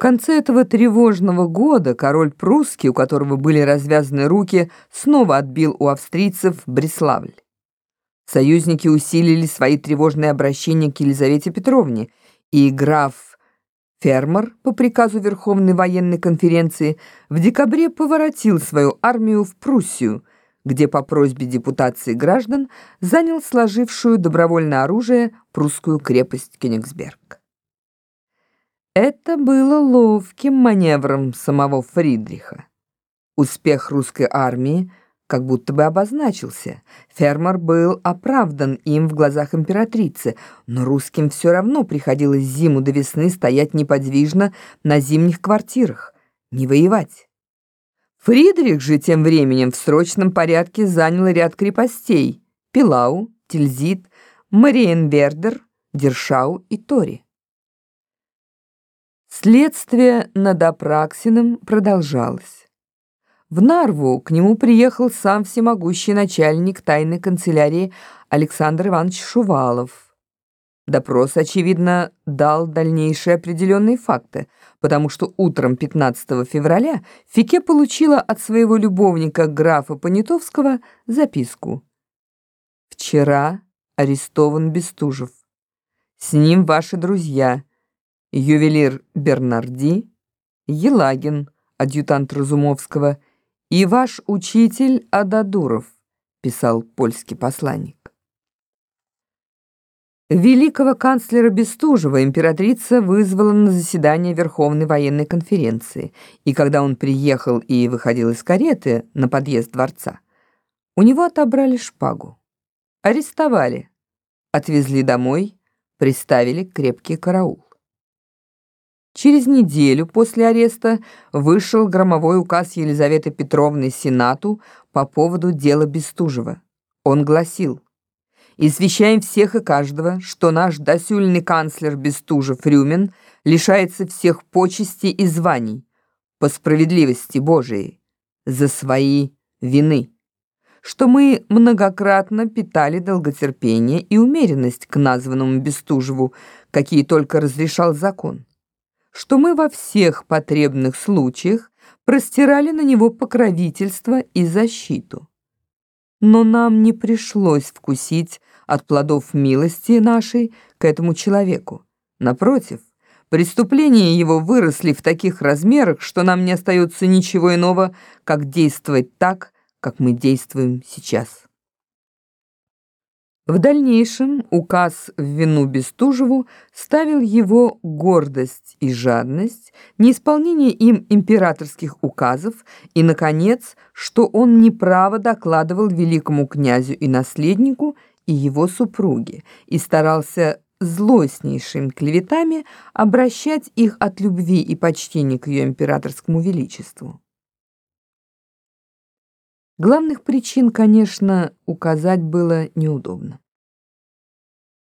конце этого тревожного года король прусский, у которого были развязаны руки, снова отбил у австрийцев Бреславль. Союзники усилили свои тревожные обращения к Елизавете Петровне, и граф Фермер по приказу Верховной военной конференции в декабре поворотил свою армию в Пруссию, где по просьбе депутации граждан занял сложившую добровольное оружие прусскую крепость Кёнигсберг. Это было ловким маневром самого Фридриха. Успех русской армии как будто бы обозначился. Фермер был оправдан им в глазах императрицы, но русским все равно приходилось зиму до весны стоять неподвижно на зимних квартирах, не воевать. Фридрих же тем временем в срочном порядке занял ряд крепостей – Пилау, Тильзит, Мариенвердер, Дершау и Тори. Следствие над Апраксиным продолжалось. В Нарву к нему приехал сам всемогущий начальник тайной канцелярии Александр Иванович Шувалов. Допрос, очевидно, дал дальнейшие определенные факты, потому что утром 15 февраля Фике получила от своего любовника графа Понятовского записку. «Вчера арестован Бестужев. С ним ваши друзья» ювелир Бернарди, Елагин, адъютант Разумовского, и ваш учитель Ададуров, писал польский посланник. Великого канцлера Бестужева императрица вызвала на заседание Верховной военной конференции, и когда он приехал и выходил из кареты на подъезд дворца, у него отобрали шпагу. Арестовали, отвезли домой, приставили крепкий караул. Через неделю после ареста вышел громовой указ Елизаветы Петровны Сенату по поводу дела Бестужева. Он гласил «Извещаем всех и каждого, что наш досюльный канцлер Бестужев Рюмин лишается всех почестей и званий по справедливости Божией за свои вины» что мы многократно питали долготерпение и умеренность к названному Бестужеву, какие только разрешал закон что мы во всех потребных случаях простирали на него покровительство и защиту. Но нам не пришлось вкусить от плодов милости нашей к этому человеку. Напротив, преступления его выросли в таких размерах, что нам не остается ничего иного, как действовать так, как мы действуем сейчас. В дальнейшем указ в вину Бестужеву ставил его гордость и жадность, неисполнение им императорских указов и, наконец, что он неправо докладывал великому князю и наследнику и его супруге и старался злостнейшими клеветами обращать их от любви и почтения к ее императорскому величеству. Главных причин, конечно, указать было неудобно.